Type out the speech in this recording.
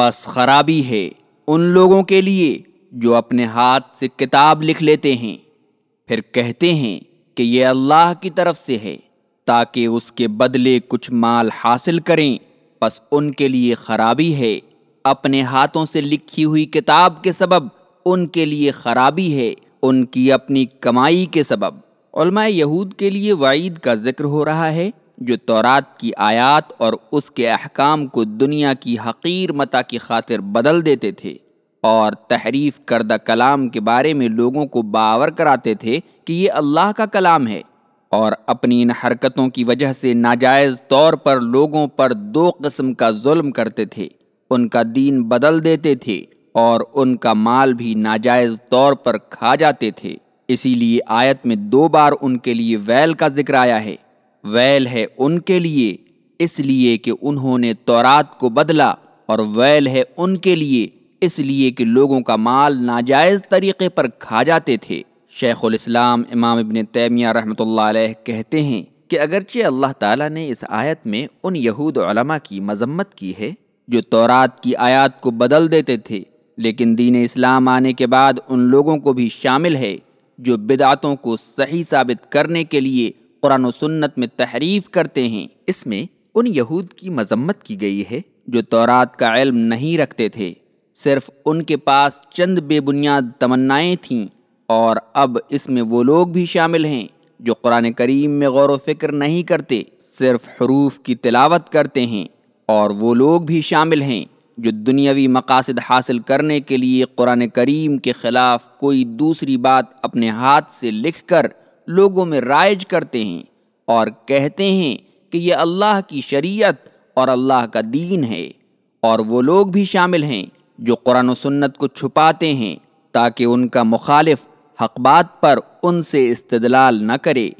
پس خرابی ہے۔ ان لوگوں کے لیے جو اپنے ہاتھ سے کتاب لکھ لیتے ہیں۔ پھر کہتے ہیں کہ یہ اللہ کی طرف سے ہے، تاکہ اس کے بدلے کچھ مال حاصل کریں۔ پس ان کے لیے خرابی ہے۔ اپنے ہاتھوں سے لکھی ہوئی کتاب کے سبب ان کے لیے خرابی ہے۔ ان کی اپنی کمائی کے سبب۔ علماء یہود کے لیے وعید کا ذکر ہو رہا ہے۔ جو تورات کی آیات اور اس کے احکام کو دنیا کی حقیر متا کی خاطر بدل دیتے تھے اور تحریف کردہ کلام کے بارے میں لوگوں کو باور کراتے تھے کہ یہ اللہ کا کلام ہے اور اپنی ان حرکتوں کی وجہ سے ناجائز طور پر لوگوں پر دو قسم کا ظلم کرتے تھے۔ ان کا دین بدل دیتے تھے اور ان کا مال بھی ناجائز طور پر کھا جاتے تھے۔ اسی لیے آیت میں دو بار ان کے لیے ویل کا ذکر آیا ہے۔ ویل ہے ان کے لیے، اس لیے کہ انہوں نے تورات کو بدلا، اور ویل ہے ان کے لیے، اس لیے کہ لوگوں کا مال ناجائز طریقے پر کھا جاتے تھے۔ شیخ الاسلام امام ابن تیمیہ رحمۃ اللہ علیہ کہتے ہیں کہ اگرچہ اللہ تعالیٰ نے اس آیت میں ان یہود علماء کی مذمت کی ہے جو تورات کی آیات کو بدل دیتے تھے، لیکن دین اسلام آنے کے بعد ان لوگوں کو بھی شامل ہے جو بدعتوں کو صحیح ثابت کرنے کے لیے قرآن و سنت میں تحریف کرتے ہیں۔ اس میں ان یہود کی مذمت کی گئی ہے جو تورات کا علم نہیں رکھتے تھے۔ صرف ان کے پاس چند بے بنیاد تمنائیں تھیں اور اب اس میں وہ لوگ بھی شامل ہیں جو قرآن کریم میں غور و فکر نہیں کرتے، صرف حروف کی تلاوت کرتے ہیں اور وہ لوگ بھی شامل ہیں جو دنیاوی مقاصد حاصل کرنے کے لیے قرآن کریم کے خلاف کوئی دوسری بات اپنے ہاتھ سے لکھ کر لوگوں میں رائج کرتے ہیں اور کہتے ہیں کہ یہ اللہ کی شریعت اور اللہ کا دین ہے اور وہ لوگ بھی شامل ہیں جو قرآن و سنت کو چھپاتے ہیں تاکہ ان کا مخالف حق بات پر ان سے استدلال نہ کرے۔